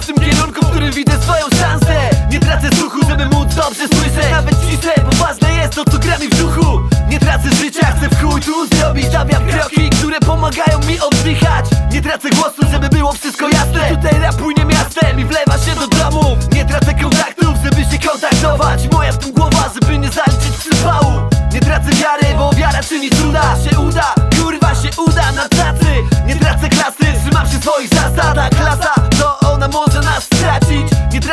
w tym kierunku, w którym widzę swoją szansę. Nie tracę słuchu, żeby móc dobrze słyszeć Nawet cisnę, bo ważne jest to, co gra mi w duchu. Nie tracę życia, chcę w chuj tu zrobić Stawiam kroki, które pomagają mi oddychać. Nie tracę głosu, żeby było wszystko jasne. Tutaj rapujnie miastem i wlewa się do domu. Nie tracę kontaktów, żeby się kontaktować. Moja w tym głowa, żeby nie zaliczyć przypału. Nie tracę wiary, bo wiara czyni cuda. Się uda, kurwa się uda na tacy. Nie tracę klasy, trzymam się swoich zasad, klasa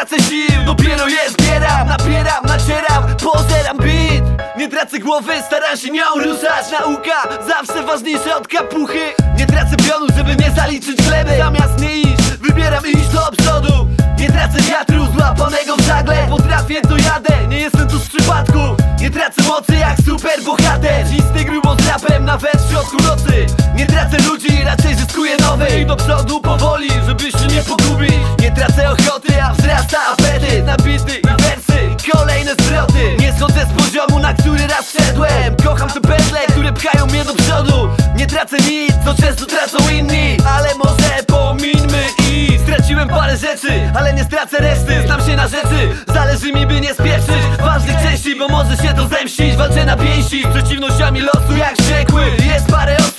tracę sił, dopiero je zbieram Napieram, nacieram, pozeram beat. Nie tracę głowy, staram się nią ruszać. Nauka zawsze ważniejsza od kapuchy. Nie tracę pionu, żeby nie zaliczyć gleby Zamiast nie iść, wybieram iść do przodu. Nie tracę wiatru złapanego w żagle. Potrafię, to jadę, nie jestem tu z przypadku. Nie tracę mocy jak super bohater Czysty grubo z rapem, nawet w środku nocy. Nie tracę ludzi, raczej zyskuję nowych. I do przodu powoli, żeby się nie pogubić. Nie tracę ochoty, wzrasta apetyt Na bity i wersy, kolejne zwroty. Nie schodzę z poziomu, na który raz szedłem Kocham te pętle, które pchają mnie do przodu. Nie tracę nic, co często tracą inni. Ale może pomińmy i Straciłem parę rzeczy, ale nie stracę reszty. Znam się na rzeczy, zależy mi by nie spieprzyć Ważnych części, bo może się to zemścić. Walczę na pięści z przeciwnościami losu jak wściekły Jest parę osób,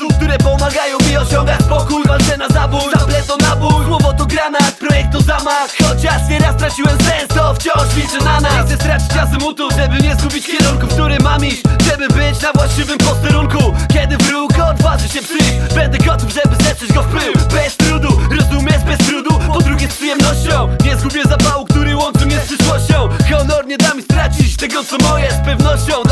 projekt to zamach. Chociaż nieraz straciłem sens, to wciąż liczę na nas. Nie chcę stracić azymutu, żeby nie zgubić kierunku, w którym mam iść. Żeby być na właściwym posterunku. Kiedy wróg odważy się przyjść Będę gotów, żeby zetrzeć go w pył. Bez trudu, rozumiesz, bez trudu. Po drugie z przyjemnością. Nie zgubię zapału, który łączy mnie z przyszłością. Honor nie da mi stracić tego co moje z pewnością